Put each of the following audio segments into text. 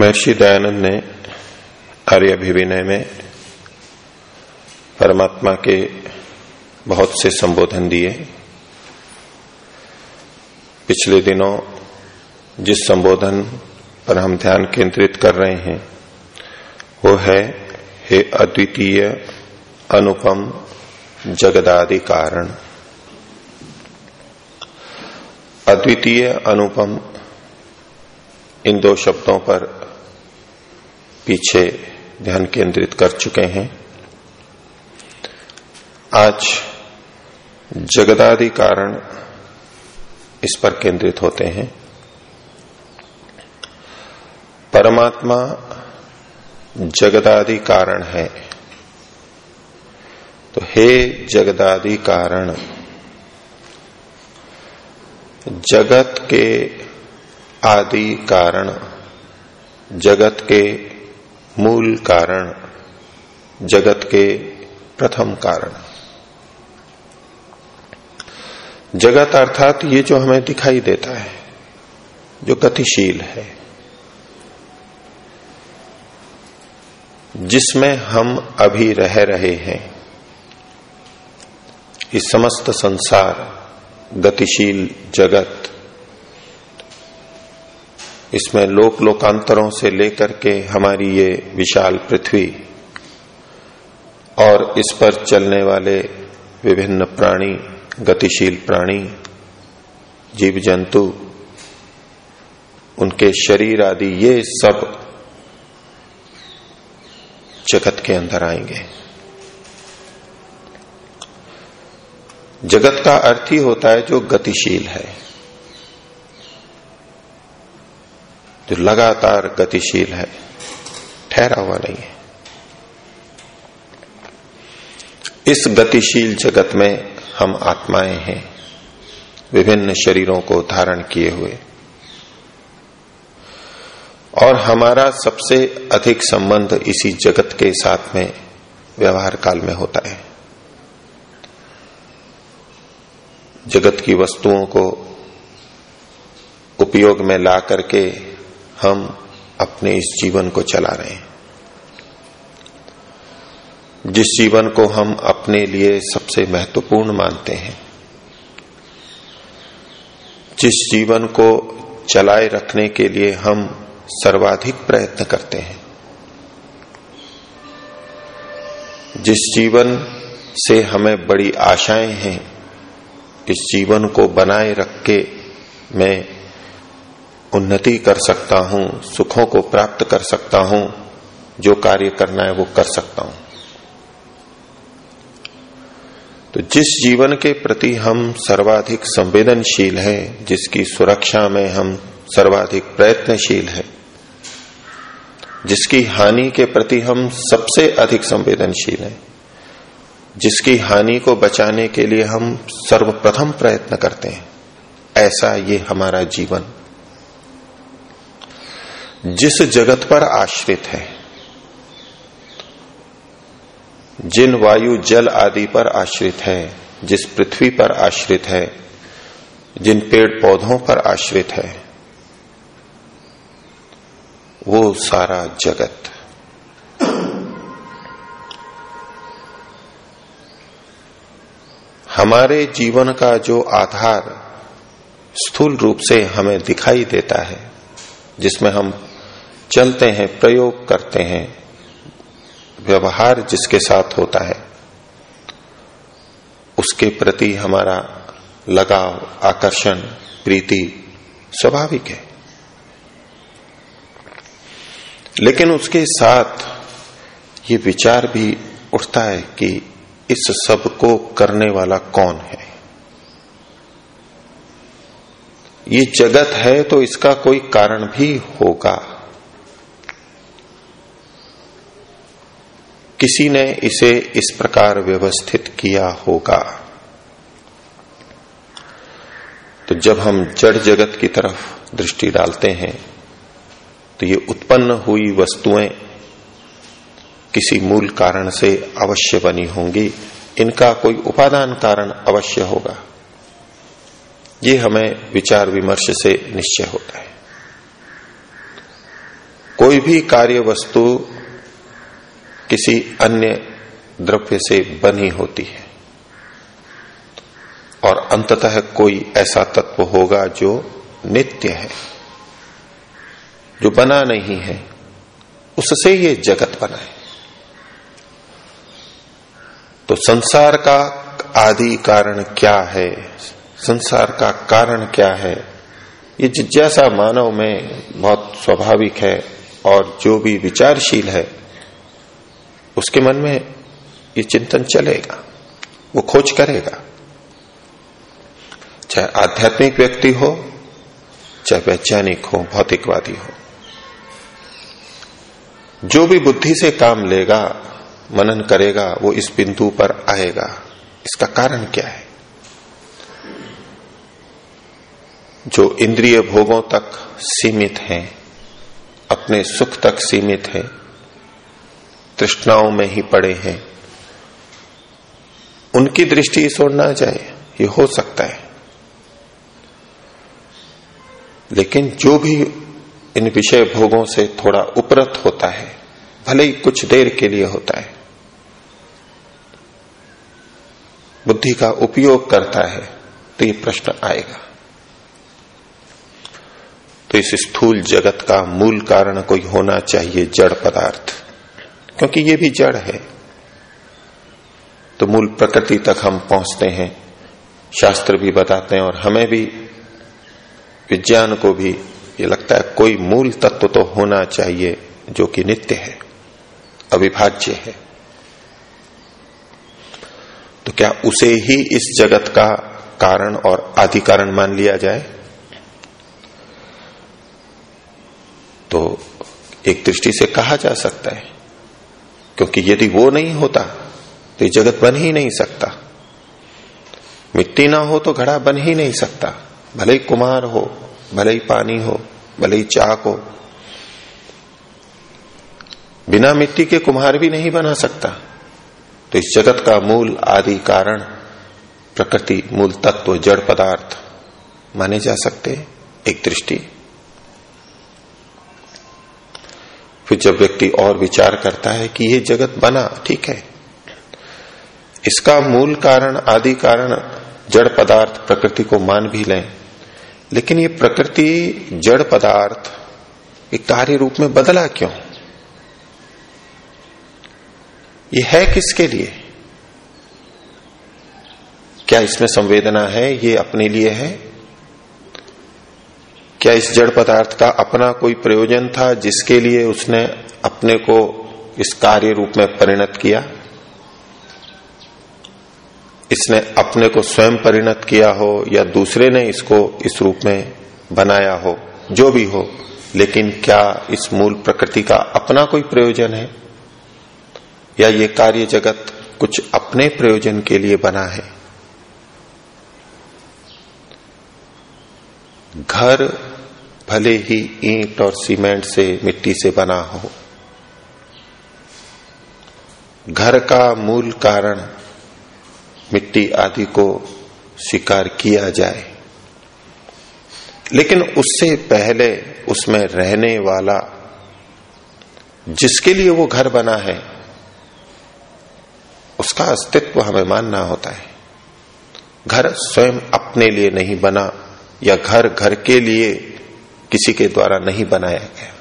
महर्षि दयानंद ने आर्य अभिविनय में परमात्मा के बहुत से संबोधन दिए। पिछले दिनों जिस संबोधन पर हम ध्यान केंद्रित कर रहे हैं, वो है, हे अद्वितीय अनुपम जगदादि कारण। अद्वितीय अनुपम इन दो शब्दों पर पीछे ध्यान केंद्रित कर चुके हैं। आज जगदादि कारण इस पर केंद्रित होते हैं। परमात्मा जगदादि कारण है। तो हे जगदादि कारण, जगत के आदि कारण, जगत के मूल कारण, जगत के प्रथम कारण। जगत अर्थात ये जो हमें दिखाई देता है, जो गतिशील है। जिसमें हम अभी रह रहे हैं, इस समस्त संसार, गतिशील जगत इसमें लोक लोकांतरों से लेकर के हमारी ये विशाल पृथ्वी और इस पर चलने वाले विभिन्न प्राणी, गतिशील प्राणी जीव जंतु उनके शरीर आदि, ये सब जगत के अंदर आएँगे। जगत का अर्थ ही होता है जो गतिशील है। जो लगातार गतिशील है, ठहरा हुआ नहीं है। इस गतिशील जगत में हम आत्माएँ हैं, विभिन्न शरीरों को धारण किए हुए। और हमारा सबसे अधिक संबंध इसी जगत के साथ में व्यवहार काल में होता है। जगत की वस्तुओं को उपयोग में ला करके हम अपने इस जीवन को चला रहे हैं। जिस जीवन को हम अपने लिए सबसे महत्वपूर्ण मानते हैं, जिस जीवन को चलाए रखने के लिए हम सर्वाधिक प्रयत्न करते हैं, जिस जीवन से हमें बड़ी आशाएँ हैं, इस जीवन को बनाए रख के मैं उन्नति कर सकता हूँ, सुखों को प्राप्त कर सकता हूँ, जो कार्य करना है वो कर सकता हूँ। तो जिस जीवन के प्रति हम सर्वाधिक संवेदनशील हैं, जिसकी सुरक्षा में हम सर्वाधिक प्रयत्नशील है, जिसकी हानि के प्रति हम सबसे अधिक संवेदनशील हैं, जिसकी हानि को बचाने के लिए हम सर्वप्रथम प्रयत्न करते हैं, ऐसा ये हमारा जीवन जिस जगत पर आश्रित है, जिन वायु, जल आदि पर आश्रित है, जिस पृथ्वी पर आश्रित है, जिन पेड़ पौधों पर आश्रित है, वो सारा जगत। हमारे जीवन का जो आधार स्थूल रूप से हमें दिखाई देता है, जिसमें हम चलते हैं, प्रयोग करते हैं। व्यवहार जिसके साथ होता है, उसके प्रति हमारा लगाव, आकर्षण, प्रीति स्वाभाविक है। लेकिन उसके साथ ये विचार भी उठता है कि इस सबको करने वाला कौन है? ये जगत है तो इसका कोई कारण भी होगा। किसी ने इसे इस प्रकार व्यवस्थित किया होगा। तो जब हम जड़ जगत की तरफ़ दृष्टि डालते हैं तो ये उत्पन्न हुई वस्तुएँ किसी मूल कारण से अवश्य बनी होंगी। इनका कोई उपादान कारण अवश्य होगा। ये हमें विचार विमर्श से निश्चय होता है। कोई भी कार्य वस्तु किसी अन्य द्रव्य से बनी होती है। और अंततः कोई ऐसा तत्व होगा जो नित्य है, जो बना नहीं है, उससे ये जगत बना है। तो संसार का आदि कारण क्या है? संसार का कारण क्या है? ये जिज्ञासा मानव में बहुत स्वाभाविक है और जो भी विचारशील है उसके मन में ये चिंतन चलेगा, वो खोज करेगा। चाहे आध्यात्मिक व्यक्ति हो, चाहे वैज्ञानिक हो, भौतिकवादी हो। जो भी बुद्धि से काम लेगा, मनन करेगा, वो इस बिंदु पर आएगा। इसका कारण क्या है? जो इंद्रिय भोगों तक सीमित हैं, अपने सुख तक सीमित है तृष्णाओं में ही पड़े हैं। उनकी दृष्टि इस ओर ना जाए ये हो सकता है। लेकिन जो भी इन विषय भोगों से थोड़ा उपरत होता है, भले ही कुछ देर के लिए होता है, बुद्धि का उपयोग करता है तो ये प्रश्न आएगा। तो इस स्थूल जगत का मूल कारण कोई होना चाहिए जड़ पदार्थ। क्योंकि ये भी जड़ है। तो मूल प्रकृति तक हम पहुँचते हैं, शास्त्र भी बताते हैं और हमें भी, विज्ञान को भी ये लगता है कोई मूल तत्व तो होना चाहिए जो कि नित्य है, अविभाज्य है। तो क्या उसे ही इस जगत का कारण और आदि कारण मान लिया जाए? तो एक दृष्टि से कहा जा सकता है क्योंकि यदि वो नहीं होता तो ये जगत बन ही नहीं सकता। मिट्टी ना हो तो घड़ा बन ही नहीं सकता। भले ही कुमार हो, भले ही पानी हो, भले ही चाक हो। बिना मिट्टी के कुम्हार भी नहीं बना सकता। तो इस जगत का मूल आदि कारण, प्रकृति मूल तत्व जड़ पदार्थ माने जा सकते एक दृष्टि। फिर जब व्यक्ति और विचार करता है कि ये जगत बना, ठीक है। इसका मूल कारण, आदि कारण जड़ पदार्थ प्रकृति को मान भी लें। लेकिन ये प्रकृति जड़ पदार्थ एक कार्य रूप में बदला क्यों? ये है किसके लिए? क्या इसमें संवेदना है, ये अपने लिए है? क्या इस जड़ पदार्थ का अपना कोई प्रयोजन था जिसके लिए उसने अपने को इस कार्य रूप में परिणत किया? इसने अपने को स्वयं परिणत किया हो या दूसरे ने इसको इस रूप में बनाया हो, जो भी हो, लेकिन क्या इस मूल प्रकृति का अपना कोई प्रयोजन है? या ये कार्य जगत कुछ अपने प्रयोजन के लिए बना है? घर भले ही ईंट और सीमेंट से मिट्टी से बना हो। घर का मूल कारण मिट्टी आदि को स्वीकार किया जाए। लेकिन उससे पहले उसमें रहने वाला जिसके लिए वो घर बना है, उसका अस्तित्व हमें मानना होता है। घर स्वयं अपने लिए नहीं बना या घर घर के लिए किसी के द्वारा नहीं बनाया गया।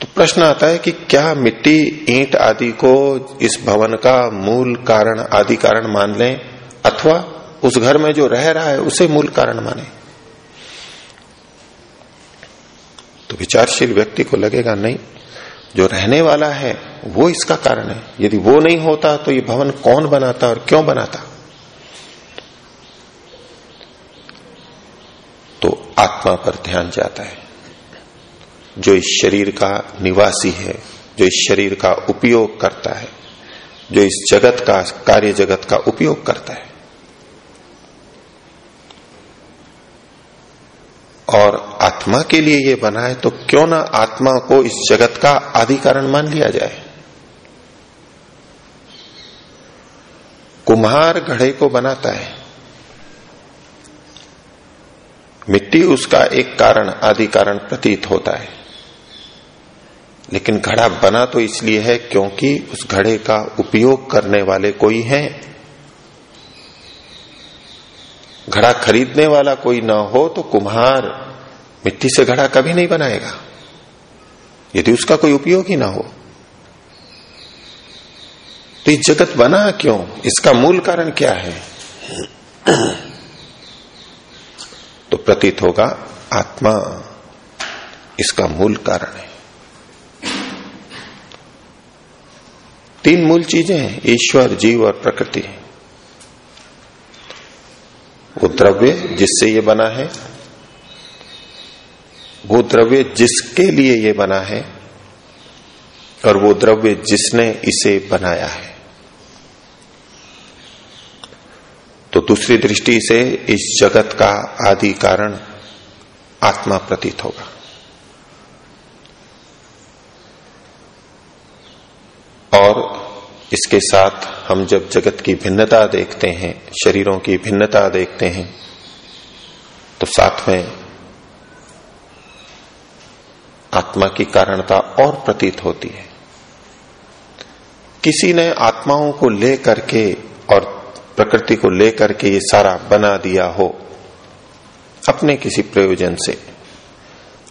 तो प्रश्न आता है कि क्या मिट्टी, ईंट आदि को इस भवन का मूल कारण, आदि कारण मान लें, अथवा उस घर में जो रह रहा है, उसे मूल कारण माने? तो विचारशील व्यक्ति को लगेगा, नहीं, जो रहने वाला है, वो इसका कारण है। यदि वो नहीं होता तो ये भवन कौन बनाता और क्यों बनाता? तो आत्मा पर ध्यान जाता है। जो इस शरीर का निवासी है, जो इस शरीर का उपयोग करता है, जो इस जगत का, कार्य जगत का उपयोग करता है। और आत्मा के लिए ये बना है तो क्यों ना आत्मा को इस जगत का आदि कारण मान लिया जाए? कुम्हार घड़े को बनाता है। मिट्टी उसका एक कारण, आदि कारण प्रतीत होता है। लेकिन घड़ा बना तो इसलिए है क्योंकि उस घड़े का उपयोग करने वाले कोई हैं। घड़ा खरीदने वाला कोई ना हो तो कुम्हार मिट्टी से घड़ा कभी नहीं बनाएगा। यदि उसका कोई उपयोग ही ना हो। तो ये जगत बना क्यों? इसका मूल कारण क्या है? प्रतीत होगा, आत्मा इसका मूल कारण है। तीन मूल चीज़ें हैं, ईश्वर, जीव और प्रकृति। वो द्रव्य जिससे ये बना है, वो द्रव्य जिसके लिए ये बना है, और वो द्रव्य जिसने इसे बनाया है। तो दूसरी दृष्टि से इस जगत का आदि कारण आत्मा प्रतीत होगा। और इसके साथ हम जब जगत की भिन्नता देखते हैं, शरीरों की भिन्नता देखते हैं तो साथ में आत्मा की कारणता और प्रतीत होती है। किसी ने आत्माओं को लेकर के और प्रकृति को लेकर के ये सारा बना दिया हो, अपने किसी प्रयोजन से।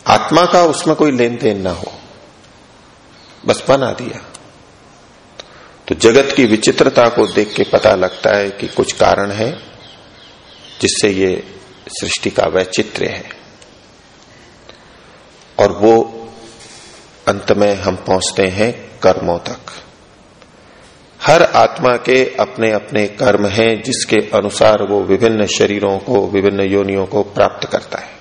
आत्मा का उसमें कोई लेन देन ना हो, बस बना दिया। तो जगत की विचित्रता को देख के पता लगता है कि कुछ कारण है जिससे ये सृष्टि का वैचित्र्य है। और वो अंत में हम पहुँचते हैं कर्मों तक। हर आत्मा के अपने अपने कर्म हैं, जिसके अनुसार वो विभिन्न शरीरों को, विभिन्न योनियों को प्राप्त करता है।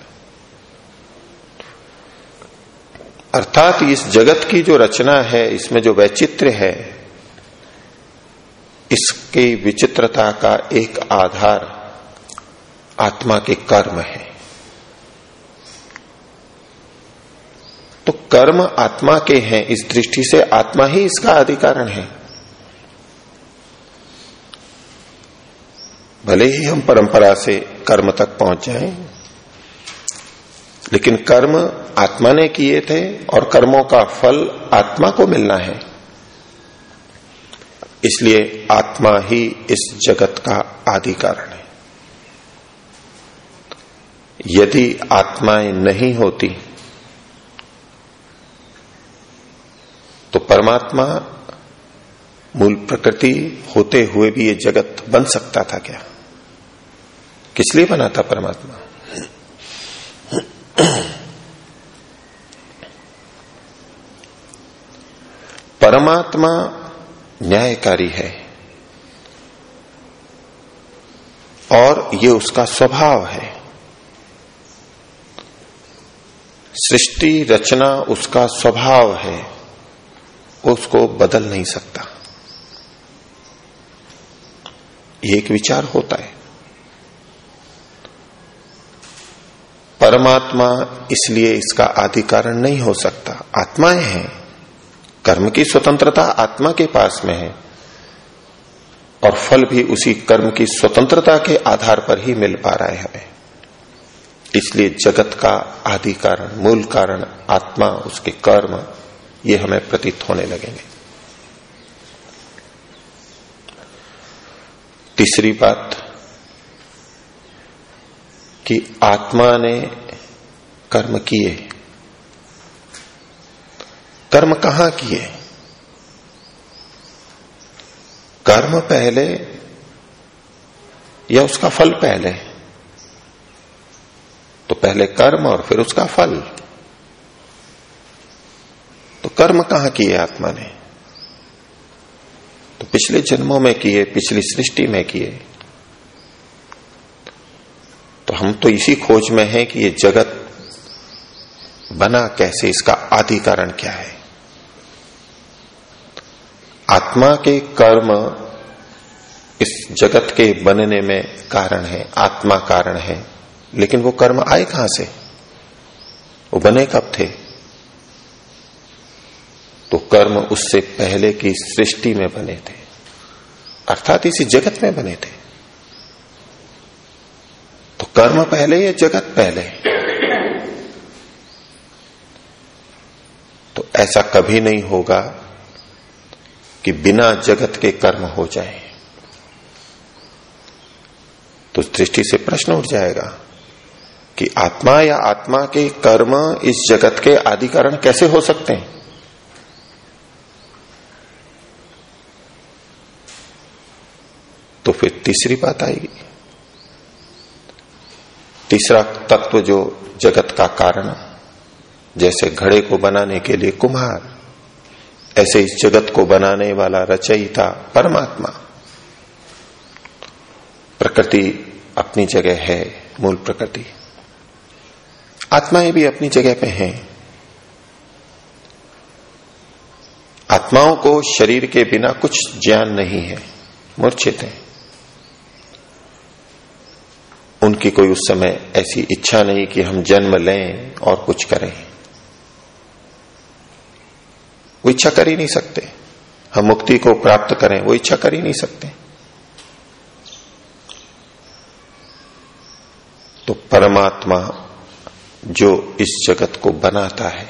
अर्थात इस जगत की जो रचना है, इसमें जो वैचित्र है, इसके विचित्रता का एक आधार आत्मा के कर्म है। तो कर्म आत्मा के हैं, इस दृष्टि से आत्मा ही इसका अधिकारण है। भले ही हम परंपरा से कर्म तक पहुँच जाएँ, लेकिन कर्म आत्मा ने किए थे और कर्मों का फल आत्मा को मिलना है। इसलिए आत्मा ही इस जगत का आदि कारण है। यदि आत्माएँ नहीं होती तो परमात्मा मूल प्रकृति होते हुए भी ये जगत बन सकता था क्या? किस लिए बना था परमात्मा? परमात्मा न्यायकारी है। और ये उसका स्वभाव है। सृष्टि रचना उसका स्वभाव है। उसको बदल नहीं सकता। ये एक विचार होता है। परमात्मा इसलिए इसका आदि कारण नहीं हो सकता। आत्माएँ हैं। कर्म की स्वतंत्रता आत्मा के पास में है। और फल भी उसी कर्म की स्वतंत्रता के आधार पर ही मिल पा रहा है। हमें इसलिए जगत का आदि कारण मूल कारण, आत्मा, उसके कर्म, ये हमें प्रतीत होने लगेंगे। तीसरी बात कि आत्मा ने कर्म किए। कर्म कहाँ किए? कर्म पहले या उसका फल पहले? तो पहले कर्म और फिर उसका फल। तो कर्म कहाँ किए आत्मा ने? तो पिछले जन्मों में किए, पिछली सृष्टि में किए। हम तो इसी खोज में हैं कि ये जगत बना कैसे, इसका आदि कारण क्या है। आत्मा के कर्म इस जगत के बनने में कारण है, आत्मा कारण है, लेकिन वो कर्म आए कहाँ से? वो बने कब थे? तो कर्म उससे पहले की सृष्टि में बने थे, अर्थात इसी जगत में बने थे। तो कर्म पहले या जगत पहले? तो ऐसा कभी नहीं होगा कि बिना जगत के कर्म हो जाए। तो दृष्टि से प्रश्न उठ जाएगा कि आत्मा या आत्मा के कर्म इस जगत के आदि कारण कैसे हो सकते हैं? तो फिर तीसरी बात आएगी। तीसरा तत्व जो जगत का कारण जैसे घड़े को बनाने के लिए कुम्हार, ऐसे इस जगत को बनाने वाला रचयिता परमात्मा। प्रकृति अपनी जगह है, मूल प्रकृति। आत्माएँ भी अपनी जगह पे हैं। आत्माओं को शरीर के बिना कुछ ज्ञान नहीं है, मूर्छित है। उनकी कोई उस समय ऐसी इच्छा नहीं कि हम जन्म लें और कुछ करें। वो इच्छा कर ही नहीं सकते। हम मुक्ति को प्राप्त करें, वो इच्छा कर ही नहीं सकते। तो परमात्मा जो इस जगत को बनाता है,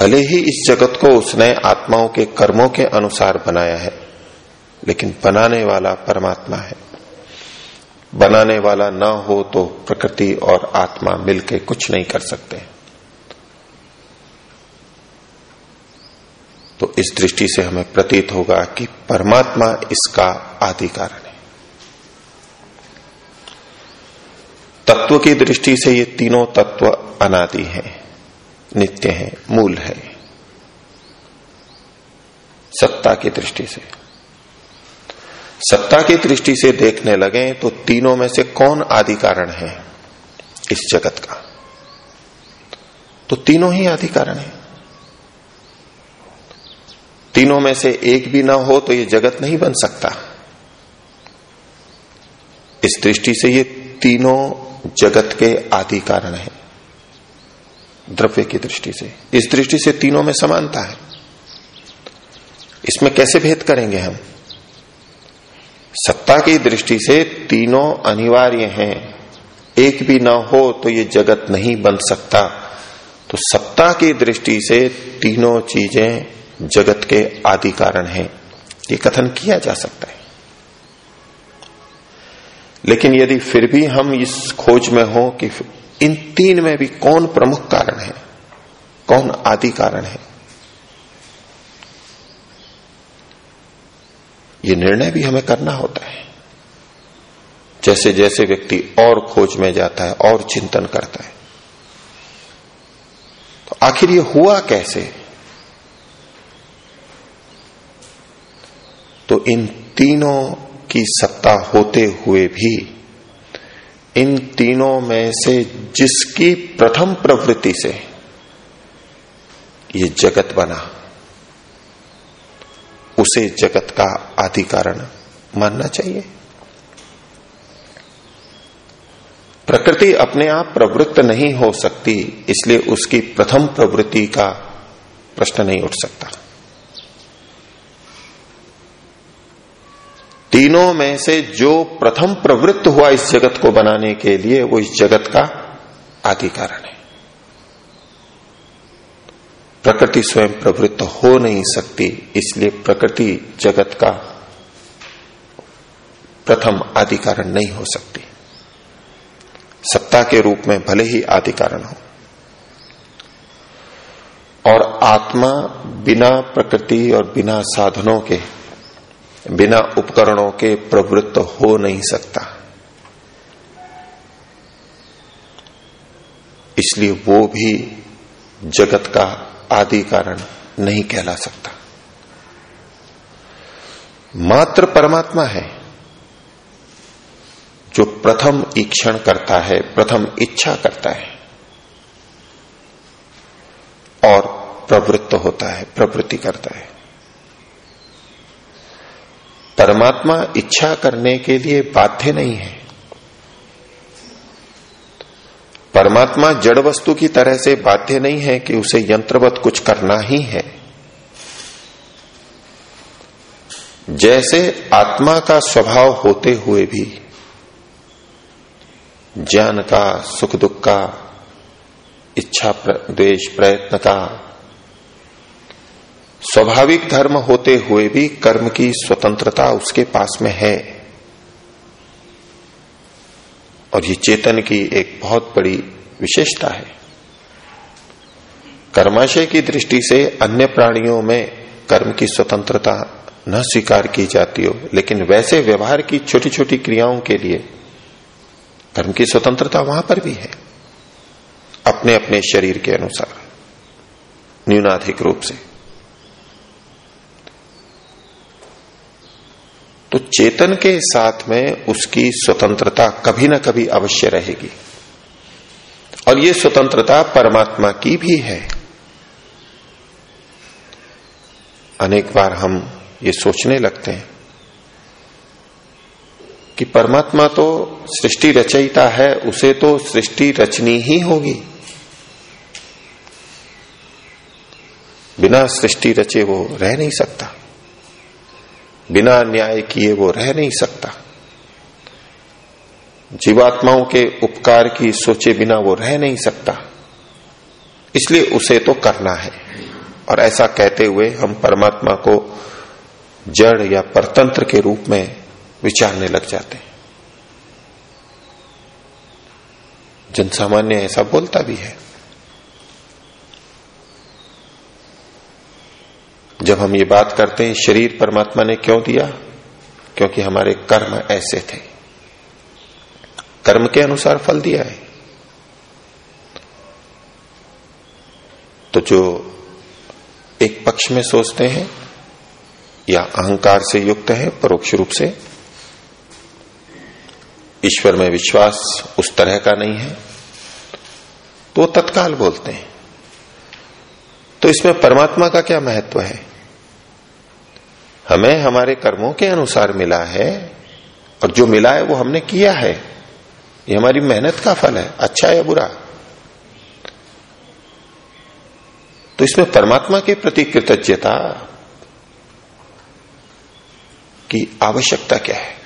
भले ही इस जगत को उसने आत्माओं के कर्मों के अनुसार बनाया है, लेकिन बनाने वाला परमात्मा है। बनाने वाला ना हो तो प्रकृति और आत्मा मिलके कुछ नहीं कर सकते। तो इस दृष्टि से हमें प्रतीत होगा कि परमात्मा इसका आदि कारण है। तत्व की दृष्टि से ये तीनों तत्व अनादि हैं, नित्य हैं, मूल है। सत्ता की दृष्टि से। सत्ता की दृष्टि से देखने लगे तो तीनों में से कौन आदि कारण है इस जगत का? तो तीनों ही आदि कारण है। तीनों में से एक भी ना हो तो ये जगत नहीं बन सकता। इस दृष्टि से ये तीनों जगत के आदि कारण है, द्रव्य की दृष्टि से। इस दृष्टि से तीनों में समानता है। इसमें कैसे भेद करेंगे हम? सत्ता की दृष्टि से तीनों अनिवार्य हैं। एक भी ना हो तो ये जगत नहीं बन सकता। तो सत्ता की दृष्टि से तीनों चीज़ें जगत के आदि कारण हैं। ये कथन किया जा सकता है। लेकिन यदि फिर भी हम इस खोज में हो कि इन तीन में भी कौन प्रमुख कारण है, कौन आदि कारण है ये निर्णय भी हमें करना होता है। जैसे जैसे व्यक्ति और खोज में जाता है, और चिंतन करता है। तो आखिर ये हुआ कैसे? तो इन तीनों की सत्ता होते हुए भी, इन तीनों में से जिसकी प्रथम प्रवृत्ति से ये जगत बना, उसे जगत का आदि कारण मानना चाहिए। प्रकृति अपने आप प्रवृत्त नहीं हो सकती, इसलिए उसकी प्रथम प्रवृत्ति का प्रश्न नहीं उठ सकता। तीनों में से जो प्रथम प्रवृत्त हुआ इस जगत को बनाने के लिए, वो इस जगत का आदि कारण है। प्रकृति स्वयं प्रवृत्त हो नहीं सकती, इसलिए प्रकृति जगत का प्रथम आदि कारण नहीं हो सकती। सत्ता के रूप में भले ही आदि कारण हो। और आत्मा बिना प्रकृति और बिना साधनों के, बिना उपकरणों के प्रवृत्त हो नहीं सकता। इसलिए वो भी जगत का आदि कारण नहीं कहला सकता। मात्र परमात्मा है, जो प्रथम ईक्षण करता है, प्रथम इच्छा करता है, और प्रवृत्त होता है, प्रवृत्ति करता है। परमात्मा इच्छा करने के लिए बाध्य नहीं है। परमात्मा जड़ वस्तु की तरह से बाध्य नहीं है कि उसे यंत्रवत कुछ करना ही है। जैसे आत्मा का स्वभाव होते हुए भी, ज्ञान का, सुख दुख का, इच्छा द्वेश प्रयत्न का, स्वाभाविक धर्म होते हुए भी कर्म की स्वतंत्रता उसके पास में है। और ये चेतन की एक बहुत बड़ी विशेषता है। कर्माशय की दृष्टि से अन्य प्राणियों में कर्म की स्वतंत्रता न स्वीकार की जाती हो, लेकिन वैसे व्यवहार की छोटी छोटी क्रियाओं के लिए कर्म की स्वतंत्रता वहाँ पर भी है अपने अपने शरीर के अनुसार, न्यूनाधिक रूप से। तो चेतन के साथ में उसकी स्वतंत्रता कभी ना कभी अवश्य रहेगी। और ये स्वतंत्रता परमात्मा की भी है। अनेक बार हम ये सोचने लगते हैं कि परमात्मा तो सृष्टि रचयिता है, उसे तो सृष्टि रचनी ही होगी। बिना सृष्टि रचे वो रह नहीं सकता। बिना न्याय किए वो रह नहीं सकता। जीवात्माओं के उपकार की सोचे बिना वो रह नहीं सकता। इसलिए उसे तो करना है। और ऐसा कहते हुए हम परमात्मा को जड़ या परतंत्र के रूप में विचारने लग जाते हैं। जनसामान्य ऐसा बोलता भी है। जब हम ये बात करते हैं, शरीर परमात्मा ने क्यों दिया? क्योंकि हमारे कर्म ऐसे थे। कर्म के अनुसार फल दिया है। तो जो एक पक्ष में सोचते हैं, या अहंकार से युक्त है, परोक्ष रूप से, ईश्वर में विश्वास उस तरह का नहीं है तो तत्काल बोलते हैं। तो इसमें परमात्मा का क्या महत्व है? हमें हमारे कर्मों के अनुसार मिला है और जो मिला है वो हमने किया है। ये हमारी मेहनत का फल है अच्छा या बुरा? तो इसमें परमात्मा के प्रति कृतज्ञता की आवश्यकता क्या है?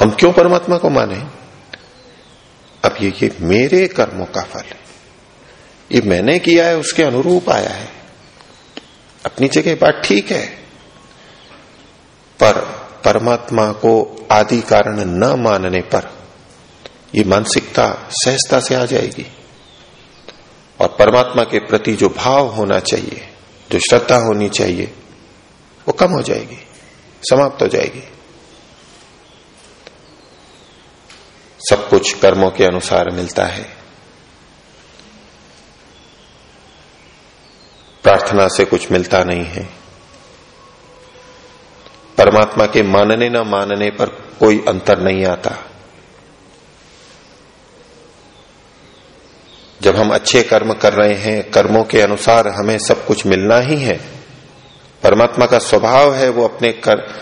हम क्यों परमात्मा को माने? अब ये ये मेरे कर्मों का फल है। ये मैंने किया है, उसके अनुरूप आया है। अपनी जगह बात ठीक है। पर परमात्मा को आदि कारण न मानने पर ये मानसिकता सहजता से आ जाएगी। और परमात्मा के प्रति जो भाव होना चाहिए, जो श्रद्धा होनी चाहिए, वो कम हो जाएगी, समाप्त हो जाएगी। सब कुछ कर्मों के अनुसार मिलता है। प्रार्थना से कुछ मिलता नहीं है। परमात्मा के मानने न मानने पर कोई अंतर नहीं आता। जब हम अच्छे कर्म कर रहे हैं, कर्मों के अनुसार हमें सब कुछ मिलना ही है। परमात्मा का स्वभाव है वो अपने कर,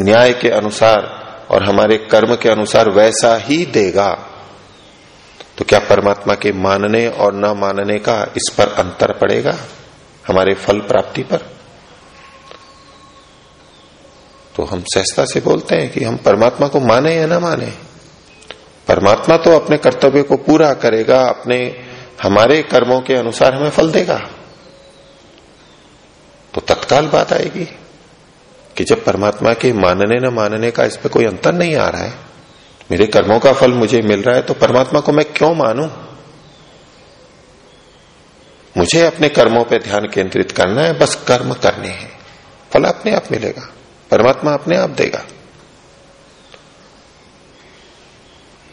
न्याय के अनुसार और हमारे कर्म के अनुसार वैसा ही देगा। तो क्या परमात्मा के मानने और न मानने का इस पर अंतर पड़ेगा? हमारे फल प्राप्ति पर? तो हम सहजता से बोलते हैं कि हम परमात्मा को माने या ना माने। परमात्मा तो अपने कर्तव्य को पूरा करेगा, अपने, हमारे कर्मों के अनुसार हमें फल देगा। तो तत्काल बात आएगी कि जब परमात्मा के मानने न मानने का इस पर कोई अंतर नहीं आ रहा है, मेरे कर्मों का फल मुझे मिल रहा है तो परमात्मा को मैं क्यों मानू? मुझे अपने कर्मों पर ध्यान केंद्रित करना है, बस कर्म करने हैं, फल अपने आप मिलेगा। परमात्मा अपने आप देगा।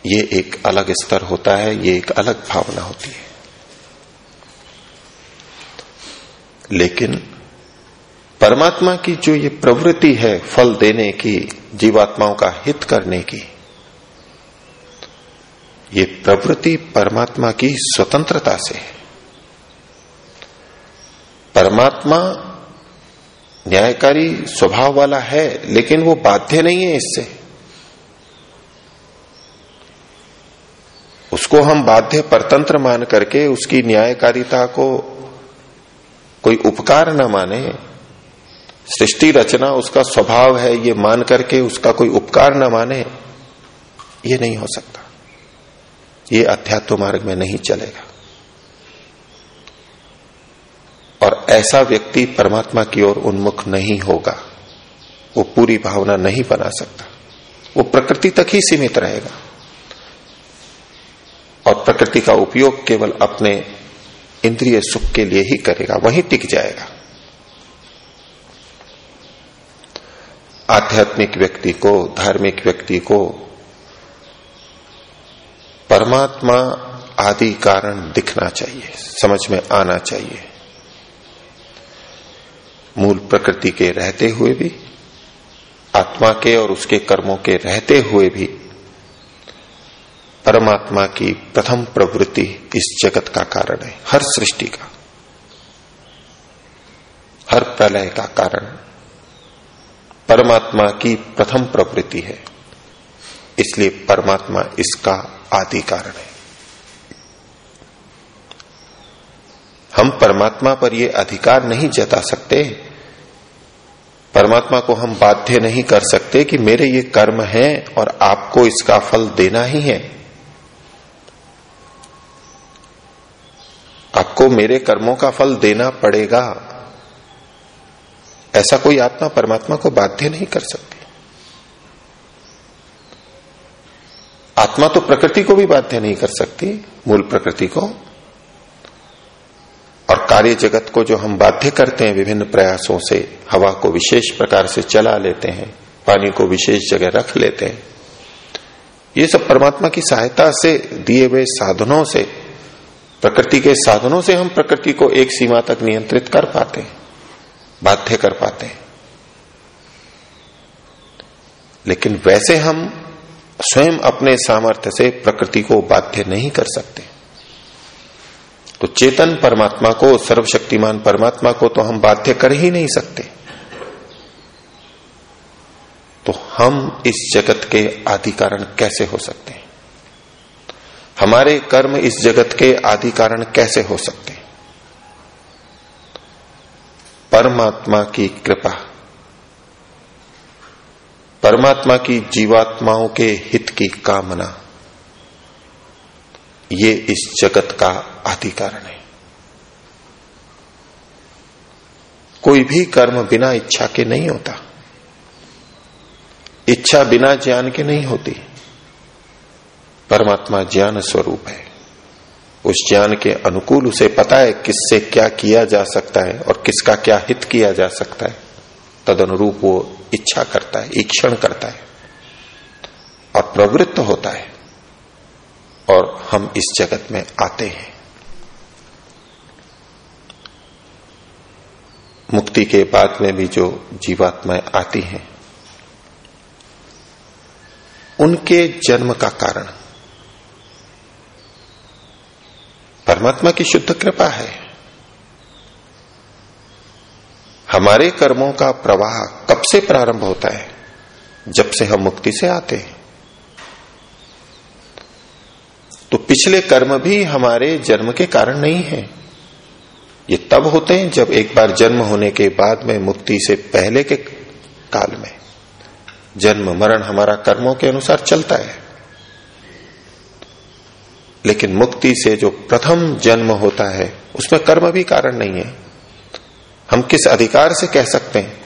ये एक अलग स्तर होता है, ये एक अलग भावना होती है। लेकिन परमात्मा की जो ये प्रवृत्ति है फल देने की, जीवात्माओं का हित करने की, ये प्रवृत्ति परमात्मा की स्वतंत्रता से है। परमात्मा न्यायकारी स्वभाव वाला है, लेकिन वो बाध्य नहीं है इससे। उसको हम बाध्य परतंत्र मान करके उसकी न्यायकारिता को कोई उपकार न माने। सृष्टि रचना उसका स्वभाव है, ये मान करके उसका कोई उपकार न माने। ये नहीं हो सकता। ये अध्यात्म मार्ग में नहीं चलेगा। और ऐसा व्यक्ति परमात्मा की ओर उन्मुख नहीं होगा। वो पूरी भावना नहीं बना सकता। वो प्रकृति तक ही सीमित रहेगा। और प्रकृति का उपयोग केवल अपने इंद्रिय सुख के लिए ही करेगा, वहीं टिक जाएगा। आध्यात्मिक व्यक्ति को, धार्मिक व्यक्ति को परमात्मा आदि कारण दिखना चाहिए, समझ में आना चाहिए। मूल प्रकृति के रहते हुए भी, आत्मा के और उसके कर्मों के रहते हुए भी, परमात्मा की प्रथम प्रवृत्ति इस जगत का कारण है, हर सृष्टि का। हर प्रलय का कारण परमात्मा की प्रथम प्रवृत्ति है, इसलिए परमात्मा इसका आदि कारण है। हम परमात्मा पर यह अधिकार नहीं जता सकते परमात्मा को हम बाध्य नहीं कर सकते कि मेरे ये कर्म हैं और आपको इसका फल देना ही है। आपको मेरे कर्मों का फल देना पड़ेगा। ऐसा कोई आत्मा परमात्मा को बाध्य नहीं कर सकती। आत्मा तो प्रकृति को भी बाध्य नहीं कर सकती, मूल प्रकृति को। और कार्य जगत को जो हम बाध्य करते हैं विभिन्न प्रयासों से, हवा को विशेष प्रकार से चला लेते हैं, पानी को विशेष जगह रख लेते हैं। ये सब परमात्मा की सहायता से, दिए हुए साधनों से, प्रकृति के साधनों से हम प्रकृति को एक सीमा तक नियंत्रित कर पाते हैं, बाध्य कर पाते हैं। लेकिन वैसे हम स्वयं अपने सामर्थ्य से प्रकृति को बाध्य नहीं कर सकते। तो चेतन परमात्मा को, सर्वशक्तिमान परमात्मा को तो हम बाध्य कर ही नहीं सकते। तो हम इस जगत के आदि कारण कैसे हो सकते हैं? हमारे कर्म इस जगत के आदि कारण कैसे हो सकते हैं? परमात्मा की कृपा। परमात्मा की जीवात्माओं के हित की कामना। ये इस जगत का आदि कारण है कोई भी कर्म बिना इच्छा के नहीं होता। इच्छा बिना ज्ञान के नहीं होती। परमात्मा ज्ञान स्वरूप है। उस ज्ञान के अनुकूल उसे पता है किससे क्या किया जा सकता है और किसका क्या हित किया जा सकता है। तद अनुरूप वो इच्छा करता है, ईक्षण करता है और प्रवृत्त होता है। और हम इस जगत में आते हैं। मुक्ति के बाद में भी जो जीवात्माएँ आती हैं, उनके जन्म का कारण। परमात्मा की शुद्ध कृपा है। हमारे कर्मों का प्रवाह कब से प्रारंभ होता है? जब से हम मुक्ति से आते हैं। तो पिछले कर्म भी हमारे जन्म के कारण नहीं है। ये तब होते हैं जब एक बार जन्म होने के बाद में मुक्ति से पहले के काल में। जन्म, मरण हमारा कर्मों के अनुसार चलता है। लेकिन मुक्ति से जो प्रथम जन्म होता है, उसमें कर्म भी कारण नहीं है। हम किस अधिकार से कह सकते हैं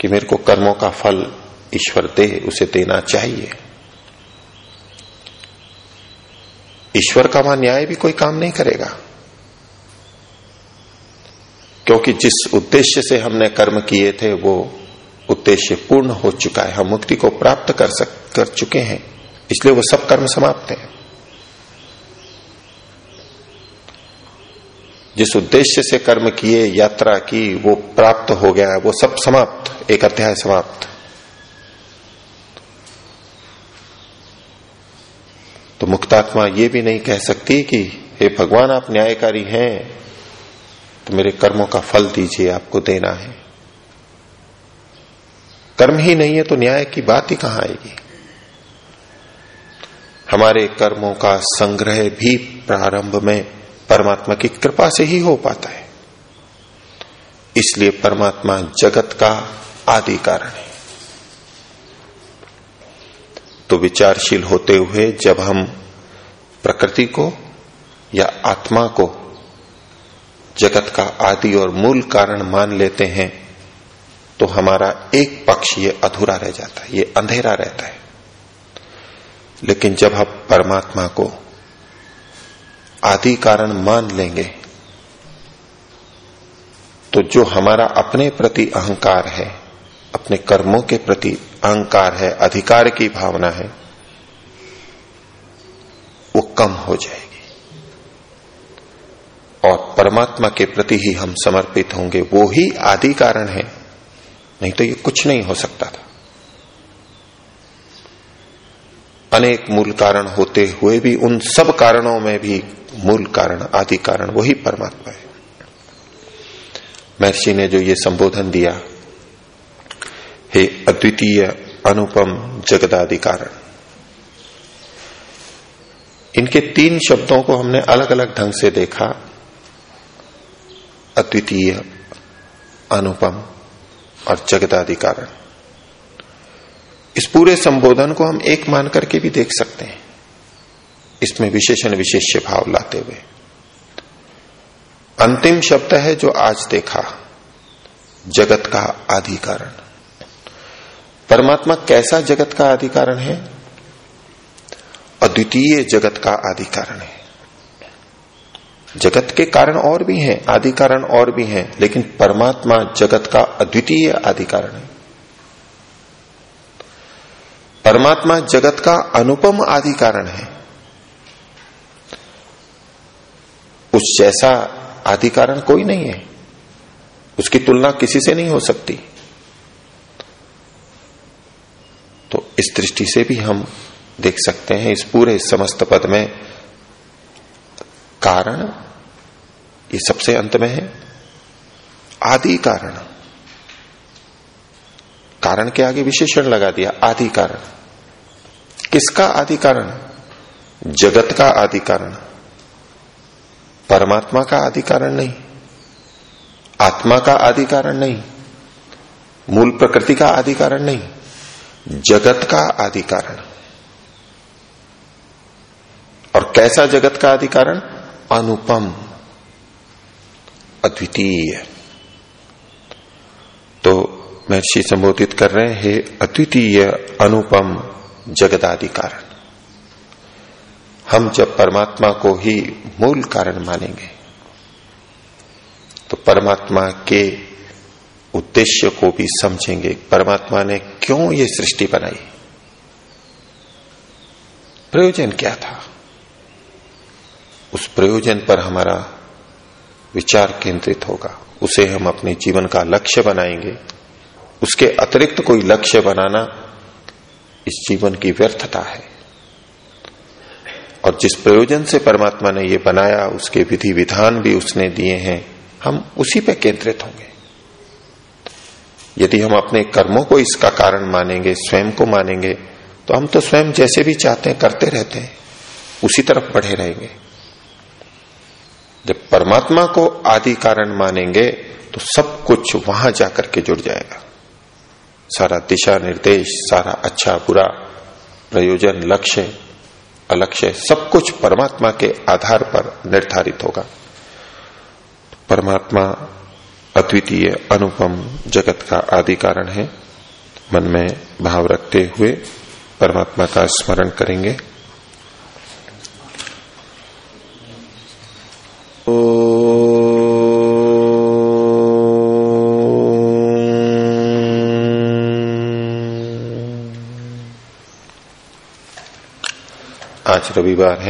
कि मेरे को कर्मों का फल ईश्वर दे, उसे देना चाहिए? ईश्वर का वहाँ न्याय भी कोई काम नहीं करेगा। क्योंकि जिस उद्देश्य से हमने कर्म किए थे, वो उद्देश्य पूर्ण हो चुका है। हम मुक्ति को प्राप्त कर सक, कर चुके हैं। इसलिए वो सब कर्म समाप्त है। जिस उद्देश्य से कर्म किए, यात्रा की, वो प्राप्त हो गया है। वो सब समाप्त, एक अध्याय समाप्त। तो मुक्तात्मा ये भी नहीं कह सकती कि, हे भगवान, आप न्यायकारी हैं तो मेरे कर्मों का फल दीजिए, आपको देना है। कर्म ही नहीं है तो न्याय की बात ही कहाँ आएगी? हमारे कर्मों का संग्रह भी प्रारंभ में परमात्मा की कृपा से ही हो पाता है। इसलिए परमात्मा जगत का आदि कारण है। तो विचारशील होते हुए जब हम प्रकृति को या आत्मा को जगत का आदि और मूल कारण मान लेते हैं तो हमारा एक पक्ष ये अधूरा रह जाता है, ये अंधेरा रहता है। लेकिन जब हम परमात्मा को आदि कारण मान लेंगे तो जो हमारा अपने प्रति अहंकार है अपने कर्मों के प्रति अहंकार है, अधिकार की भावना है, वो कम हो जाएगी। और परमात्मा के प्रति ही हम समर्पित होंगे, वो ही आदि कारण है। नहीं तो ये कुछ नहीं हो सकता था। अनेक मूल कारण होते हुए भी, उन सब कारणों में भी मूल कारण, आदि कारण, वही परमात्मा है। महर्षि ने जो ये संबोधन दिया हे अद्वितीय अनुपम जगदादि कारण इनके तीन शब्दों को हमने अलग अलग ढंग से देखा। अद्वितीय, अनुपम और जगदादि कारण इस पूरे संबोधन को हम एक मान करके भी देख सकते हैं। इसमें विशेषण विशेष भाव लाते हुए। अंतिम शब्द है जो आज देखा, जगत का आदि कारण परमात्मा कैसा जगत का आदि कारण है? अद्वितीय जगत का आदि कारण है। जगत के कारण और भी हैं आदि कारण और भी हैं, लेकिन परमात्मा जगत का अद्वितीय आदि कारण है। परमात्मा जगत का अनुपम आदि कारण है। उस जैसा आदि कारण कोई नहीं है। उसकी तुलना किसी से नहीं हो सकती। तो इस दृष्टि से भी हम देख सकते हैं इस पूरे समस्त पद में कारण ये सबसे अंत में है। आदि कारण। कारण के आगे विशेषण लगा दिया, आदि कारण। किसका आदि कारण? जगत का आदि कारण। परमात्मा का आदि कारण नहीं। आत्मा का आदि कारण नहीं। मूल प्रकृति का आदि कारण नहीं। जगत का आदि कारण और कैसा जगत का आदि कारण अनुपम, अद्वितीय। तो महर्षि संबोधित कर रहे हैं अद्वितीय, अनुपम जगदादि कारण हम जब परमात्मा को ही मूल कारण मानेंगे तो परमात्मा के उद्देश्य को भी समझेंगे। परमात्मा ने क्यों ये सृष्टि बनाई? प्रयोजन क्या था? उस प्रयोजन पर हमारा विचार केंद्रित होगा। उसे हम अपने जीवन का लक्ष्य बनाएँगे। उसके अतिरिक्त कोई लक्ष्य बनाना इस जीवन की व्यर्थता है। और जिस प्रयोजन से परमात्मा ने ये बनाया, उसके विधि विधान भी उसने दिए हैं, हम उसी पे केंद्रित होंगे। यदि हम अपने कर्मों को इसका कारण मानेंगे, स्वयं को मानेंगे तो हम तो स्वयं जैसे भी चाहते हैं, करते रहते हैं। उसी तरफ़ बढ़े रहेंगे। जब परमात्मा को आदि कारण मानेंगे तो सब कुछ वहाँ जाकर के जुड़ जाएगा। सारा दिशा निर्देश, सारा अच्छा बुरा, प्रयोजन, लक्ष्य, अलक्ष्य, सब कुछ परमात्मा के आधार पर निर्धारित होगा। परमात्मा अद्वितीय अनुपम जगत का आदि कारण है। मन में भाव रखते हुए परमात्मा का स्मरण करेंगे। आज रविवार है।